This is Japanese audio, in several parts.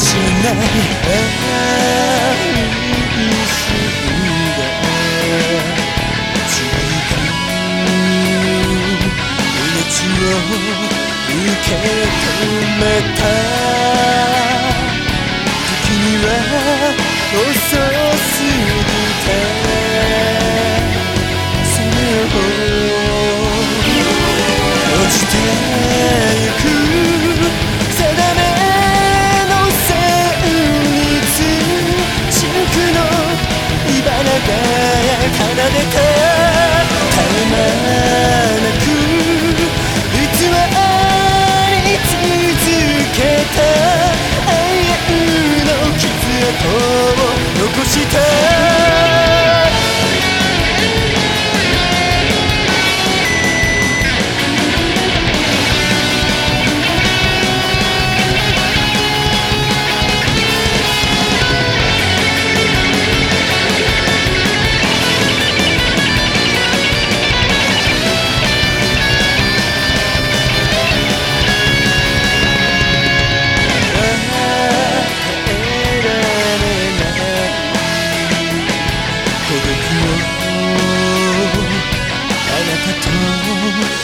しない愛するんだ続命を受け止めた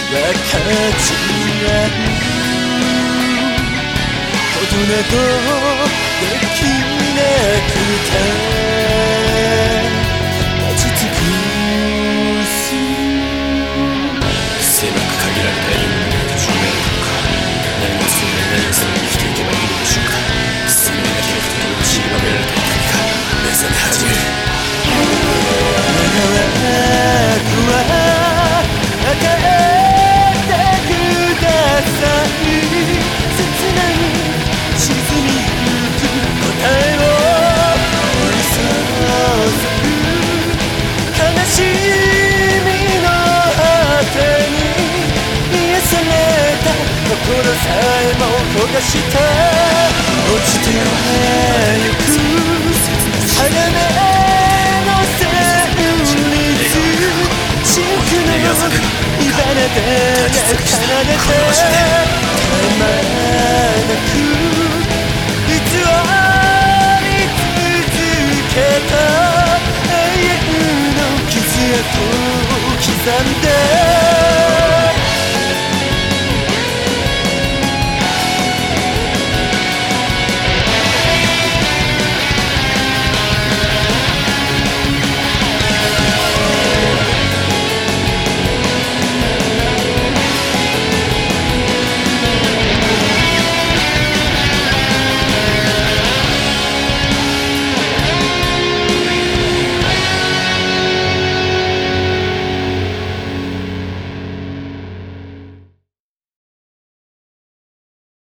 分かち合うことなどできる。ほさえも焦がして落ちては早く鋼の旋律地区の火ねで奏でて